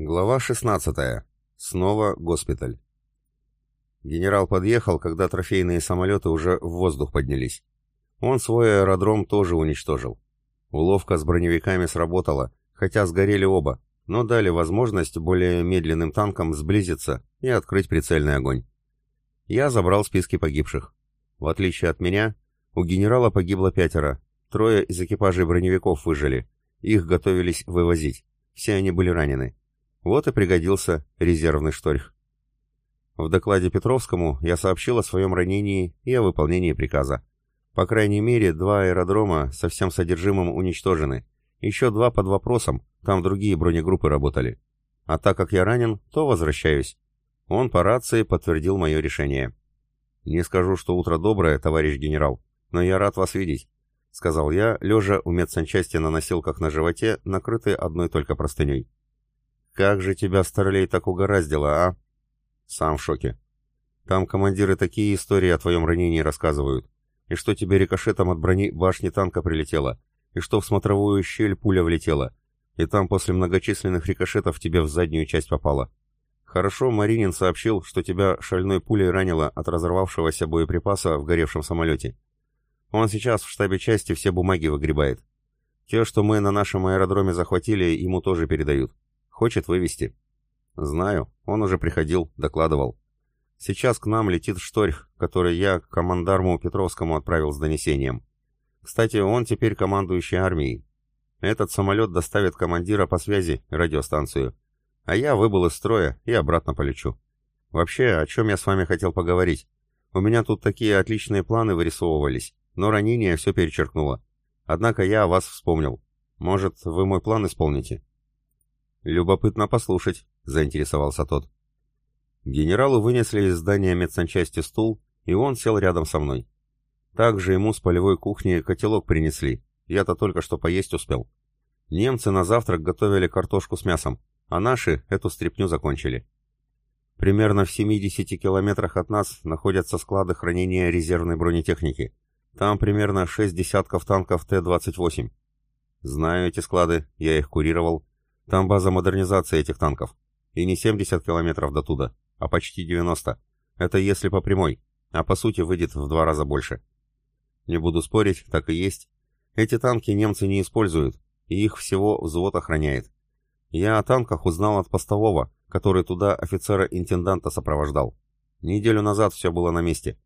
Глава 16. Снова госпиталь. Генерал подъехал, когда трофейные самолеты уже в воздух поднялись. Он свой аэродром тоже уничтожил. Уловка с броневиками сработала, хотя сгорели оба, но дали возможность более медленным танкам сблизиться и открыть прицельный огонь. Я забрал списки погибших. В отличие от меня, у генерала погибло пятеро, трое из экипажей броневиков выжили, их готовились вывозить, все они были ранены. Вот и пригодился резервный шторх. В докладе Петровскому я сообщил о своем ранении и о выполнении приказа. По крайней мере, два аэродрома со всем содержимым уничтожены. Еще два под вопросом, там другие бронегруппы работали. А так как я ранен, то возвращаюсь. Он по рации подтвердил мое решение. «Не скажу, что утро доброе, товарищ генерал, но я рад вас видеть», — сказал я, лежа у медсанчасти на носилках на животе, накрытый одной только простыней. «Как же тебя, старлей, так угораздило, а?» «Сам в шоке. Там командиры такие истории о твоем ранении рассказывают. И что тебе рикошетом от брони башни танка прилетело, и что в смотровую щель пуля влетела, и там после многочисленных рикошетов тебе в заднюю часть попало. Хорошо, Маринин сообщил, что тебя шальной пулей ранило от разорвавшегося боеприпаса в горевшем самолете. Он сейчас в штабе части все бумаги выгребает. Те, что мы на нашем аэродроме захватили, ему тоже передают. Хочет вывести. Знаю, он уже приходил, докладывал. Сейчас к нам летит шторх, который я к командарму Петровскому отправил с донесением. Кстати, он теперь командующий армией. Этот самолет доставит командира по связи, радиостанцию. А я выбыл из строя и обратно полечу. Вообще, о чем я с вами хотел поговорить? У меня тут такие отличные планы вырисовывались, но ранение все перечеркнуло. Однако я о вас вспомнил. Может, вы мой план исполните? «Любопытно послушать», — заинтересовался тот. Генералу вынесли из здания медсанчасти стул, и он сел рядом со мной. Также ему с полевой кухни котелок принесли, я-то только что поесть успел. Немцы на завтрак готовили картошку с мясом, а наши эту стряпню закончили. Примерно в 70 километрах от нас находятся склады хранения резервной бронетехники. Там примерно 6 десятков танков Т-28. Знаю эти склады, я их курировал, там база модернизации этих танков. И не 70 километров до туда, а почти 90. Это если по прямой, а по сути выйдет в два раза больше. Не буду спорить, так и есть. Эти танки немцы не используют, и их всего взвод охраняет. Я о танках узнал от постового, который туда офицера-интенданта сопровождал. Неделю назад все было на месте.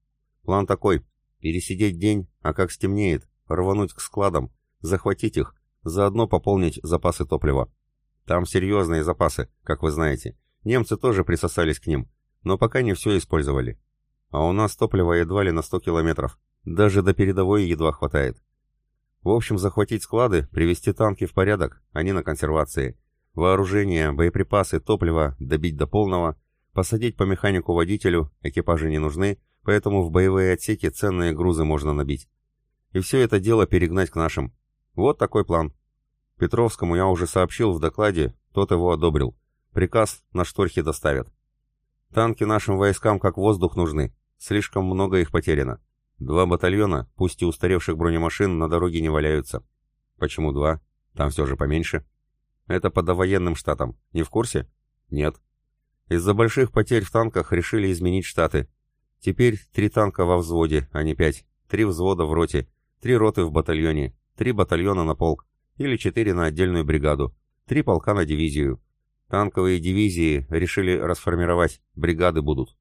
План такой — пересидеть день, а как стемнеет, рвануть к складам, захватить их, заодно пополнить запасы топлива. Там серьезные запасы, как вы знаете. Немцы тоже присосались к ним, но пока не все использовали. А у нас топлива едва ли на 100 километров. Даже до передовой едва хватает. В общем, захватить склады, привести танки в порядок, они на консервации. Вооружение, боеприпасы, топливо добить до полного, посадить по механику-водителю, экипажи не нужны, поэтому в боевые отсеки ценные грузы можно набить. И все это дело перегнать к нашим. Вот такой план. Петровскому я уже сообщил в докладе, тот его одобрил. Приказ на шторхе доставят. Танки нашим войскам как воздух нужны. Слишком много их потеряно. Два батальона, пусть и устаревших бронемашин, на дороге не валяются. Почему два? Там все же поменьше. Это по довоенным штатам. Не в курсе? Нет. Из-за больших потерь в танках решили изменить штаты. Теперь три танка во взводе, а не пять. Три взвода в роте. Три роты в батальоне. Три батальона на полк или четыре на отдельную бригаду, три полка на дивизию. Танковые дивизии решили расформировать, бригады будут.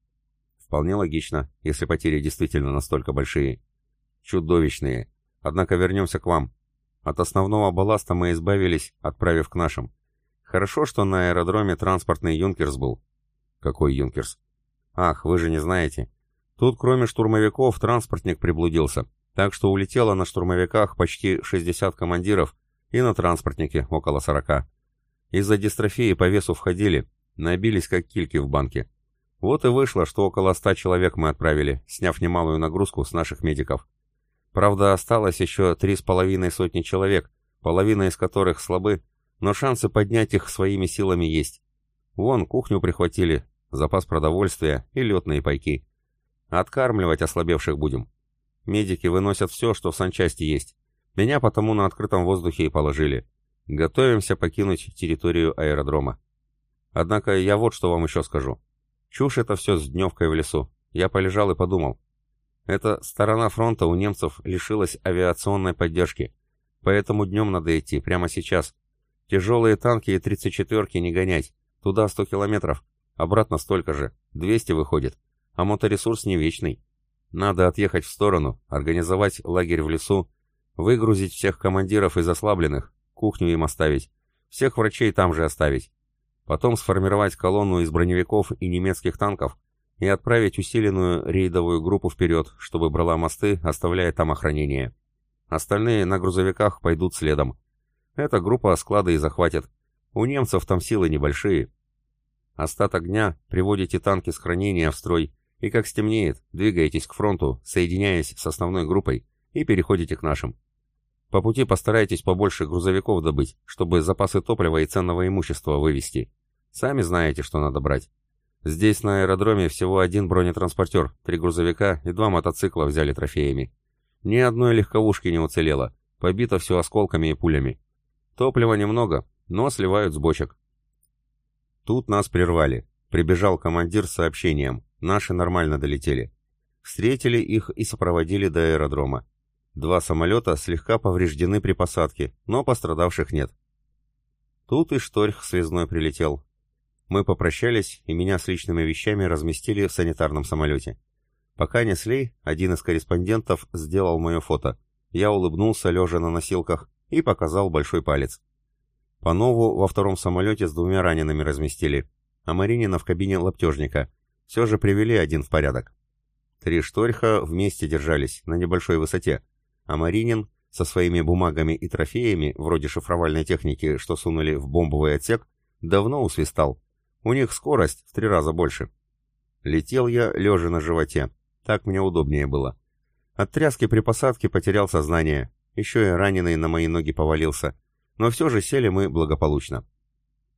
Вполне логично, если потери действительно настолько большие. Чудовищные. Однако вернемся к вам. От основного балласта мы избавились, отправив к нашим. Хорошо, что на аэродроме транспортный «Юнкерс» был. Какой «Юнкерс»? Ах, вы же не знаете. Тут кроме штурмовиков транспортник приблудился, так что улетело на штурмовиках почти 60 командиров и на транспортнике около 40. Из-за дистрофии по весу входили, набились как кильки в банке. Вот и вышло, что около 100 человек мы отправили, сняв немалую нагрузку с наших медиков. Правда, осталось еще три с половиной сотни человек, половина из которых слабы, но шансы поднять их своими силами есть. Вон, кухню прихватили, запас продовольствия и летные пайки. Откармливать ослабевших будем. Медики выносят все, что в санчасти есть. Меня потому на открытом воздухе и положили. Готовимся покинуть территорию аэродрома. Однако я вот что вам еще скажу. Чушь это все с дневкой в лесу. Я полежал и подумал. Эта сторона фронта у немцев лишилась авиационной поддержки. Поэтому днем надо идти, прямо сейчас. Тяжелые танки и 34-ки не гонять. Туда 100 километров, обратно столько же, 200 выходит. А моторесурс не вечный. Надо отъехать в сторону, организовать лагерь в лесу, выгрузить всех командиров из ослабленных, кухню им оставить, всех врачей там же оставить. Потом сформировать колонну из броневиков и немецких танков и отправить усиленную рейдовую группу вперед, чтобы брала мосты, оставляя там охранение. Остальные на грузовиках пойдут следом. Эта группа склады и захватит. У немцев там силы небольшие. Остаток дня приводите танки с хранения в строй, и как стемнеет, двигаетесь к фронту, соединяясь с основной группой, и переходите к нашим. По пути постарайтесь побольше грузовиков добыть, чтобы запасы топлива и ценного имущества вывести. Сами знаете, что надо брать. Здесь на аэродроме всего один бронетранспортер, три грузовика и два мотоцикла взяли трофеями. Ни одной легковушки не уцелело, побито все осколками и пулями. Топлива немного, но сливают с бочек. Тут нас прервали. Прибежал командир с сообщением. Наши нормально долетели. Встретили их и сопроводили до аэродрома. Два самолета слегка повреждены при посадке, но пострадавших нет. Тут и Шторх связной прилетел. Мы попрощались, и меня с личными вещами разместили в санитарном самолете. Пока несли, один из корреспондентов сделал мое фото. Я улыбнулся, лежа на носилках, и показал большой палец. Панову во втором самолете с двумя ранеными разместили, а Маринина в кабине лаптежника. Все же привели один в порядок. Три шторха вместе держались, на небольшой высоте, а Маринин со своими бумагами и трофеями, вроде шифровальной техники, что сунули в бомбовый отсек, давно усвистал. У них скорость в три раза больше. Летел я, лежа на животе, так мне удобнее было. От тряски при посадке потерял сознание, еще и раненый на мои ноги повалился, но все же сели мы благополучно.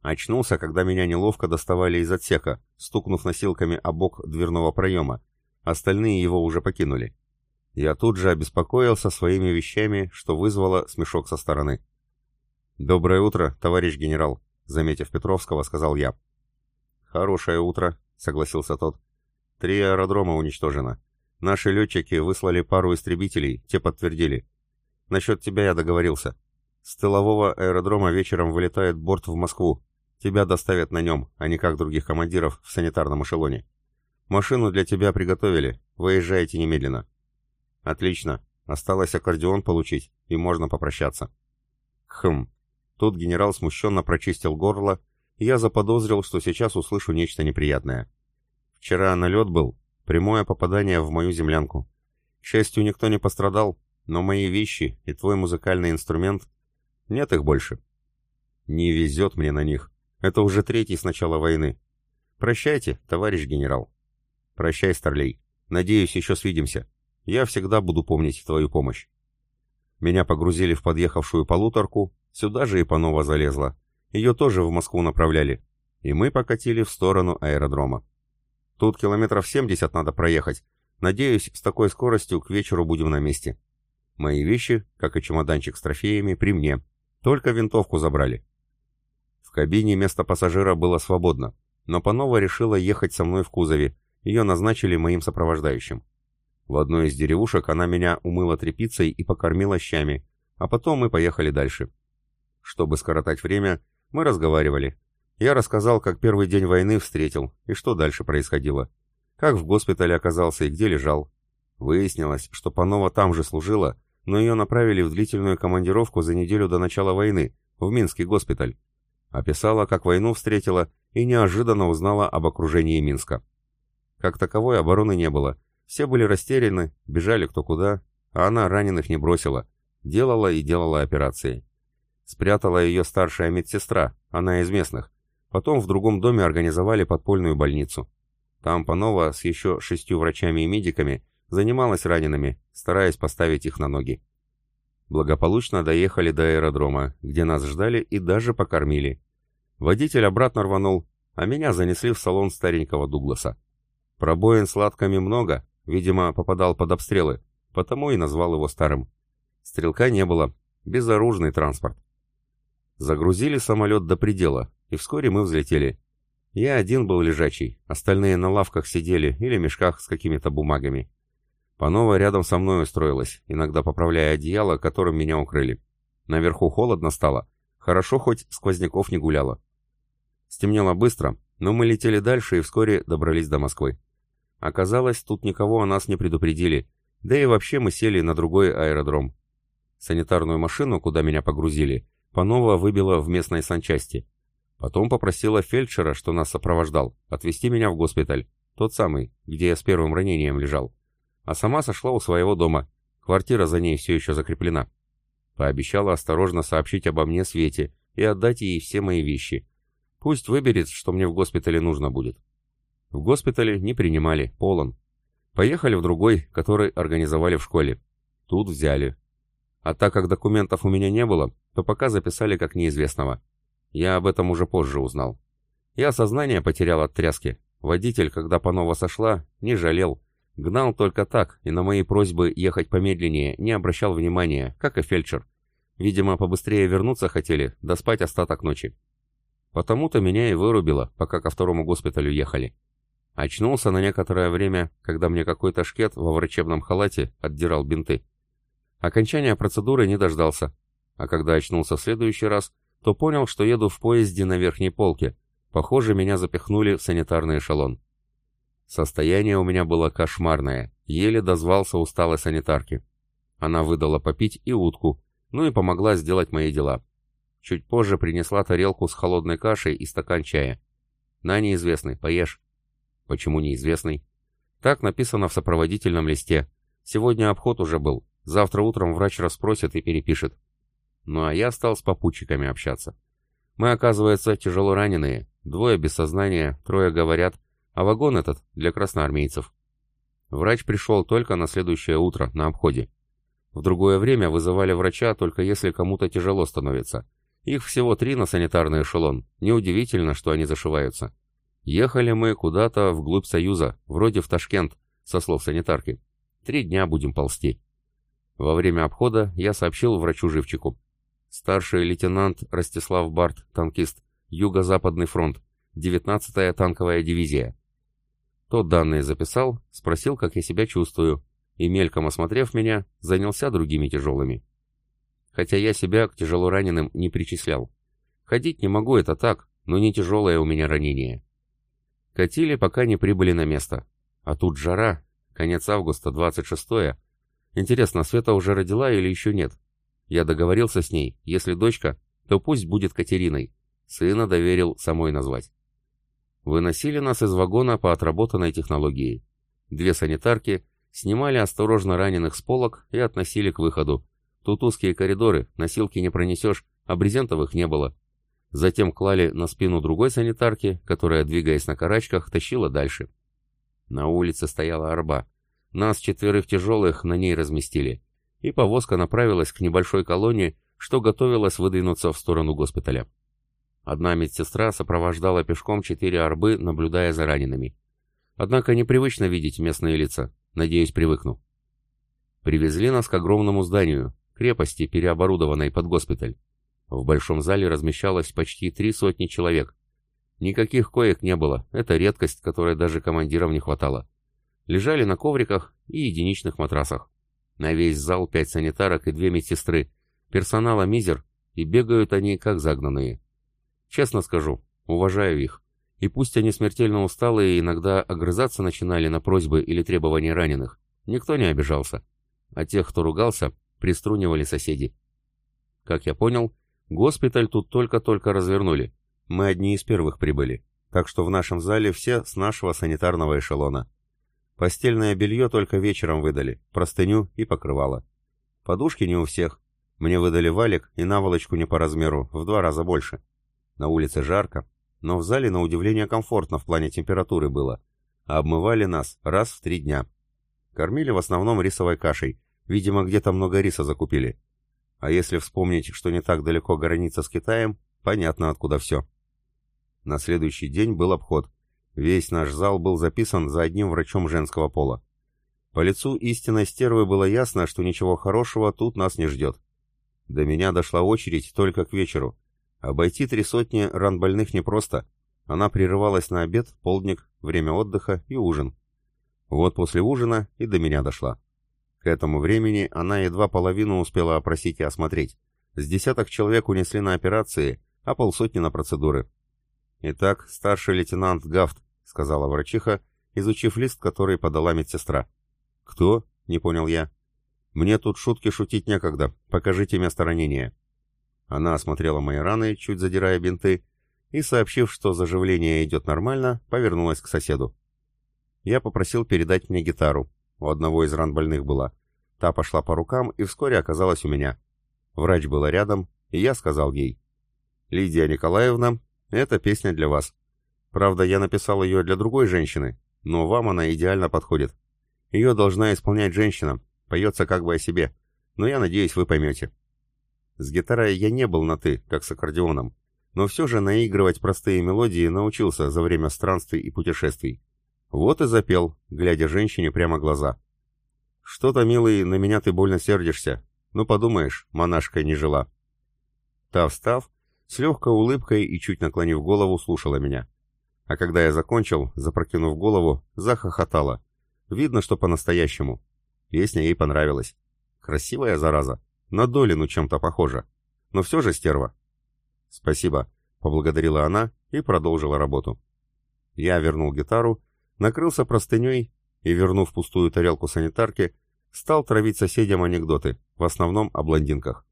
Очнулся, когда меня неловко доставали из отсека, стукнув носилками о бок дверного проема. Остальные его уже покинули. Я тут же обеспокоился своими вещами, что вызвало смешок со стороны. «Доброе утро, товарищ генерал», — заметив Петровского, сказал я. «Хорошее утро», — согласился тот. Три аэродрома уничтожено. Наши летчики выслали пару истребителей, те подтвердили. Насчет тебя я договорился. С тылового аэродрома вечером вылетает борт в Москву. Тебя доставят на нем, а не как других командиров в санитарном эшелоне. Машину для тебя приготовили. Выезжайте немедленно. Отлично. Осталось аккордеон получить, и можно попрощаться. Хм. Тут генерал смущенно прочистил горло, и я заподозрил, что сейчас услышу нечто неприятное. Вчера налет был, прямое попадание в мою землянку. К счастью, никто не пострадал, но мои вещи и твой музыкальный инструмент... Нет их больше. Не везет мне на них. Это уже третий с начала войны. Прощайте, товарищ генерал. Прощай, Старлей. Надеюсь, еще свидимся. Я всегда буду помнить твою помощь. Меня погрузили в подъехавшую полуторку, сюда же и Панова залезла. Ее тоже в Москву направляли. И мы покатили в сторону аэродрома. Тут километров 70 надо проехать. Надеюсь, с такой скоростью к вечеру будем на месте. Мои вещи, как и чемоданчик с трофеями, при мне. Только винтовку забрали. В кабине место пассажира было свободно, но Панова решила ехать со мной в кузове. Ее назначили моим сопровождающим. В одной из деревушек она меня умыла тряпицей и покормила щами, а потом мы поехали дальше. Чтобы скоротать время, мы разговаривали, я рассказал, как первый день войны встретил, и что дальше происходило. Как в госпитале оказался и где лежал. Выяснилось, что Панова там же служила, но ее направили в длительную командировку за неделю до начала войны, в Минский госпиталь. Описала, как войну встретила, и неожиданно узнала об окружении Минска. Как таковой обороны не было. Все были растеряны, бежали кто куда, а она раненых не бросила. Делала и делала операции. Спрятала ее старшая медсестра, она из местных. Потом в другом доме организовали подпольную больницу. Там Панова с еще шестью врачами и медиками занималась ранеными, стараясь поставить их на ноги. Благополучно доехали до аэродрома, где нас ждали и даже покормили. Водитель обратно рванул, а меня занесли в салон старенького Дугласа. Пробоин с латками много, видимо, попадал под обстрелы, потому и назвал его старым. Стрелка не было, безоружный транспорт. Загрузили самолет до предела, и вскоре мы взлетели. Я один был лежачий, остальные на лавках сидели или мешках с какими-то бумагами. Панова рядом со мной устроилась, иногда поправляя одеяло, которым меня укрыли. Наверху холодно стало, хорошо хоть сквозняков не гуляло. Стемнело быстро, но мы летели дальше и вскоре добрались до Москвы. Оказалось, тут никого о нас не предупредили, да и вообще мы сели на другой аэродром. Санитарную машину, куда меня погрузили, Панова выбила в местной санчасти. Потом попросила фельдшера, что нас сопровождал, отвезти меня в госпиталь, тот самый, где я с первым ранением лежал. А сама сошла у своего дома, квартира за ней все еще закреплена. Пообещала осторожно сообщить обо мне Свете и отдать ей все мои вещи. Пусть выберет, что мне в госпитале нужно будет. В госпитале не принимали, полон. Поехали в другой, который организовали в школе. Тут взяли. А так как документов у меня не было, то пока записали как неизвестного. Я об этом уже позже узнал. Я сознание потерял от тряски. Водитель, когда Панова сошла, не жалел. Гнал только так, и на мои просьбы ехать помедленнее не обращал внимания, как и фельдшер. Видимо, побыстрее вернуться хотели, да спать остаток ночи. Потому-то меня и вырубило, пока ко второму госпиталю ехали. Очнулся на некоторое время, когда мне какой-то шкет во врачебном халате отдирал бинты. Окончания процедуры не дождался, а когда очнулся в следующий раз, то понял, что еду в поезде на верхней полке. Похоже, меня запихнули в санитарный эшелон. Состояние у меня было кошмарное, еле дозвался усталой санитарки. Она выдала попить и утку, ну и помогла сделать мои дела. Чуть позже принесла тарелку с холодной кашей и стакан чая. «На, неизвестный, поешь». «Почему неизвестный?» «Так написано в сопроводительном листе. Сегодня обход уже был. Завтра утром врач расспросит и перепишет. Ну а я стал с попутчиками общаться. Мы, оказывается, тяжело раненые, двое без сознания, трое говорят, а вагон этот для красноармейцев. Врач пришел только на следующее утро, на обходе. В другое время вызывали врача, только если кому-то тяжело становится. Их всего три на санитарный эшелон. Неудивительно, что они зашиваются. Ехали мы куда-то вглубь Союза, вроде в Ташкент, со слов санитарки. Три дня будем ползти. Во время обхода я сообщил врачу-живчику. Старший лейтенант Ростислав Барт, танкист, Юго-Западный фронт, 19-я танковая дивизия. Тот данные записал, спросил, как я себя чувствую, и, мельком осмотрев меня, занялся другими тяжелыми. Хотя я себя к тяжело раненым не причислял. Ходить не могу, это так, но не тяжелое у меня ранение. Катили, пока не прибыли на место. А тут жара, конец августа, 26-е. Интересно, Света уже родила или еще нет? Я договорился с ней, если дочка, то пусть будет Катериной. Сына доверил самой назвать. Выносили нас из вагона по отработанной технологии. Две санитарки снимали осторожно раненых с полок и относили к выходу. Тут узкие коридоры, носилки не пронесешь, а брезентовых не было. Затем клали на спину другой санитарки, которая, двигаясь на карачках, тащила дальше. На улице стояла арба. Нас, четверых тяжелых, на ней разместили и повозка направилась к небольшой колонии, что готовилась выдвинуться в сторону госпиталя. Одна медсестра сопровождала пешком четыре арбы, наблюдая за ранеными. Однако непривычно видеть местные лица. Надеюсь, привыкну. Привезли нас к огромному зданию, крепости, переоборудованной под госпиталь. В большом зале размещалось почти три сотни человек. Никаких коек не было, это редкость, которой даже командирам не хватало. Лежали на ковриках и единичных матрасах. На весь зал пять санитарок и две медсестры. Персонала мизер, и бегают они как загнанные. Честно скажу, уважаю их. И пусть они смертельно усталые и иногда огрызаться начинали на просьбы или требования раненых, никто не обижался. А тех, кто ругался, приструнивали соседи. Как я понял, госпиталь тут только-только развернули. Мы одни из первых прибыли, так что в нашем зале все с нашего санитарного эшелона. Постельное белье только вечером выдали, простыню и покрывало. Подушки не у всех. Мне выдали валик и наволочку не по размеру, в два раза больше. На улице жарко, но в зале на удивление комфортно в плане температуры было. А обмывали нас раз в три дня. Кормили в основном рисовой кашей, видимо, где-то много риса закупили. А если вспомнить, что не так далеко граница с Китаем, понятно, откуда все. На следующий день был обход, Весь наш зал был записан за одним врачом женского пола. По лицу истинной стервы было ясно, что ничего хорошего тут нас не ждет. До меня дошла очередь только к вечеру. Обойти три сотни ран больных непросто. Она прерывалась на обед, полдник, время отдыха и ужин. Вот после ужина и до меня дошла. К этому времени она едва половину успела опросить и осмотреть. С десяток человек унесли на операции, а полсотни на процедуры. «Итак, старший лейтенант Гафт», — сказала врачиха, изучив лист, который подала медсестра. «Кто?» — не понял я. «Мне тут шутки шутить некогда. Покажите место ранения». Она осмотрела мои раны, чуть задирая бинты, и, сообщив, что заживление идет нормально, повернулась к соседу. Я попросил передать мне гитару. У одного из ран больных была. Та пошла по рукам и вскоре оказалась у меня. Врач была рядом, и я сказал ей. «Лидия Николаевна, эта песня для вас. Правда, я написал ее для другой женщины, но вам она идеально подходит. Ее должна исполнять женщина, поется как бы о себе, но я надеюсь, вы поймете». С гитарой я не был на «ты», как с аккордеоном, но все же наигрывать простые мелодии научился за время странствий и путешествий. Вот и запел, глядя женщине прямо глаза. «Что-то, милый, на меня ты больно сердишься. Ну, подумаешь, монашка не жила». Та, встав, с легкой улыбкой и чуть наклонив голову, слушала меня. А когда я закончил, запрокинув голову, захохотала. Видно, что по-настоящему. Песня ей понравилась. Красивая зараза. На Долину чем-то похожа. Но все же стерва. «Спасибо», — поблагодарила она и продолжила работу. Я вернул гитару накрылся простыней и, вернув пустую тарелку санитарки, стал травить соседям анекдоты, в основном о блондинках.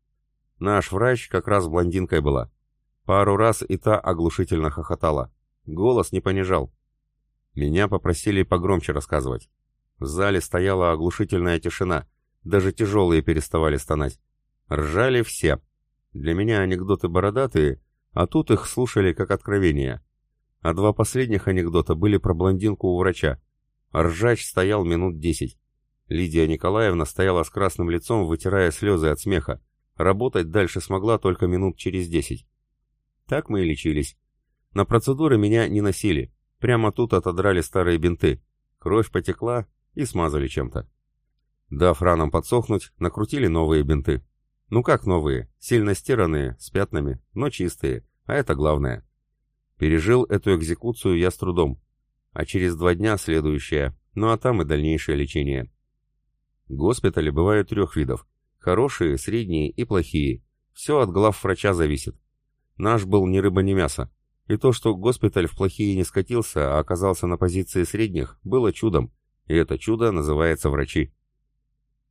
Наш врач как раз блондинкой была. Пару раз и та оглушительно хохотала. Голос не понижал. Меня попросили погромче рассказывать. В зале стояла оглушительная тишина, даже тяжелые переставали стонать. Ржали все. Для меня анекдоты бородатые, а тут их слушали как откровения. А два последних анекдота были про блондинку у врача. Ржач стоял минут десять. Лидия Николаевна стояла с красным лицом, вытирая слезы от смеха. Работать дальше смогла только минут через десять. Так мы и лечились. На процедуры меня не носили. Прямо тут отодрали старые бинты. Кровь потекла и смазали чем-то. Дав ранам подсохнуть, накрутили новые бинты. Ну как новые? Сильно стиранные, с пятнами, но чистые. А это главное. Пережил эту экзекуцию я с трудом, а через два дня следующая, ну а там и дальнейшее лечение. Госпитали бывают трех видов. Хорошие, средние и плохие. Все от глав врача зависит. Наш был ни рыба, ни мясо. И то, что госпиталь в плохие не скатился, а оказался на позиции средних, было чудом. И это чудо называется врачи.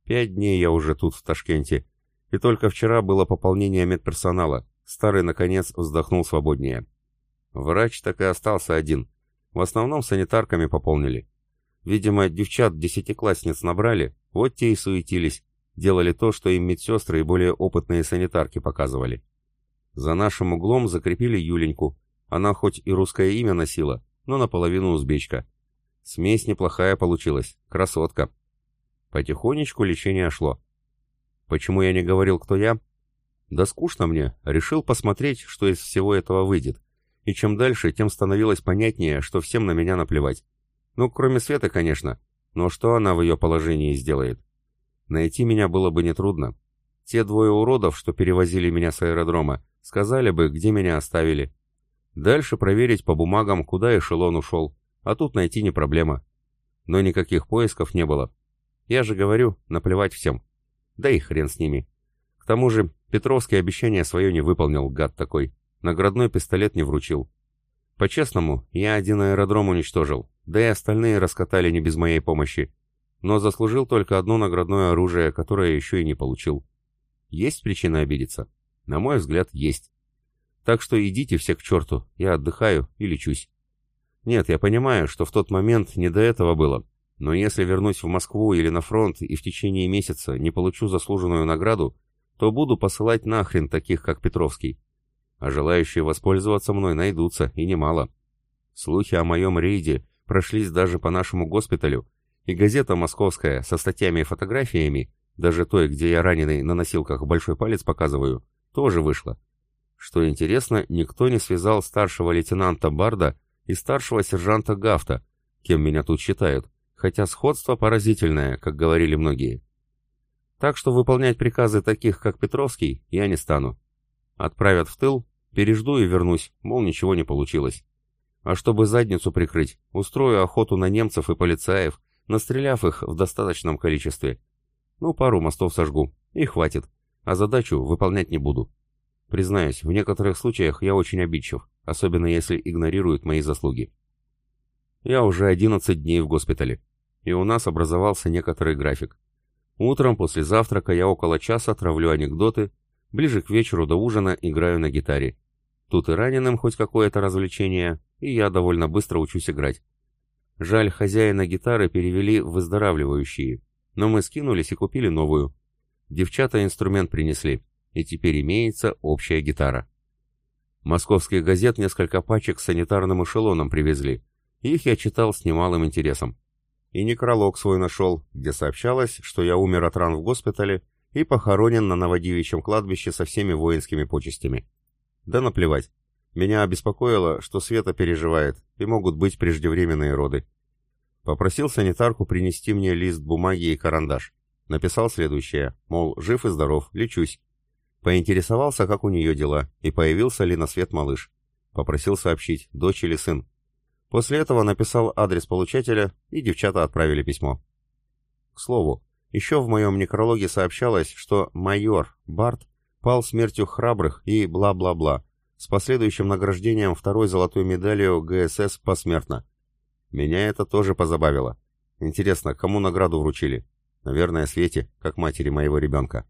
Пять дней я уже тут, в Ташкенте. И только вчера было пополнение медперсонала. Старый, наконец, вздохнул свободнее. Врач так и остался один. В основном санитарками пополнили. Видимо, девчат-десятиклассниц набрали, вот те и суетились. Делали то, что им медсестры и более опытные санитарки показывали. За нашим углом закрепили Юленьку. Она хоть и русское имя носила, но наполовину узбечка. Смесь неплохая получилась, красотка. Потихонечку лечение шло. Почему я не говорил, кто я? Да скучно мне, решил посмотреть, что из всего этого выйдет и чем дальше, тем становилось понятнее, что всем на меня наплевать. Ну, кроме Светы, конечно, но что она в ее положении сделает? Найти меня было бы нетрудно. Те двое уродов, что перевозили меня с аэродрома, сказали бы, где меня оставили. Дальше проверить по бумагам, куда эшелон ушел, а тут найти не проблема. Но никаких поисков не было. Я же говорю, наплевать всем. Да и хрен с ними. К тому же, Петровский обещание свое не выполнил, гад такой. Наградной пистолет не вручил. По-честному, я один аэродром уничтожил, да и остальные раскатали не без моей помощи. Но заслужил только одно наградное оружие, которое еще и не получил. Есть причина обидеться? На мой взгляд, есть. Так что идите все к черту, я отдыхаю и лечусь. Нет, я понимаю, что в тот момент не до этого было, но если вернусь в Москву или на фронт и в течение месяца не получу заслуженную награду, то буду посылать нахрен таких, как Петровский а желающие воспользоваться мной найдутся, и немало. Слухи о моем рейде прошлись даже по нашему госпиталю, и газета московская со статьями и фотографиями, даже той, где я раненый на носилках большой палец показываю, тоже вышла. Что интересно, никто не связал старшего лейтенанта Барда и старшего сержанта Гафта, кем меня тут считают, хотя сходство поразительное, как говорили многие. Так что выполнять приказы таких, как Петровский, я не стану. Отправят в тыл, Пережду и вернусь, мол, ничего не получилось. А чтобы задницу прикрыть, устрою охоту на немцев и полицаев, настреляв их в достаточном количестве. Ну, пару мостов сожгу, и хватит, а задачу выполнять не буду. Признаюсь, в некоторых случаях я очень обидчив, особенно если игнорируют мои заслуги. Я уже 11 дней в госпитале, и у нас образовался некоторый график. Утром после завтрака я около часа травлю анекдоты, ближе к вечеру до ужина играю на гитаре. Тут и раненым хоть какое-то развлечение, и я довольно быстро учусь играть. Жаль, хозяина гитары перевели в выздоравливающие, но мы скинулись и купили новую. Девчата инструмент принесли, и теперь имеется общая гитара. Московских газет несколько пачек с санитарным эшелоном привезли. Их я читал с немалым интересом. И некролог свой нашел, где сообщалось, что я умер от ран в госпитале и похоронен на Новодевичьем кладбище со всеми воинскими почестями. Да наплевать. Меня обеспокоило, что Света переживает, и могут быть преждевременные роды. Попросил санитарку принести мне лист бумаги и карандаш. Написал следующее, мол, жив и здоров, лечусь. Поинтересовался, как у нее дела, и появился ли на свет малыш. Попросил сообщить, дочь или сын. После этого написал адрес получателя, и девчата отправили письмо. К слову, еще в моем некрологе сообщалось, что майор Барт пал смертью храбрых и бла-бла-бла, с последующим награждением второй золотой медалью ГСС посмертно. Меня это тоже позабавило. Интересно, кому награду вручили? Наверное, Свете, как матери моего ребенка.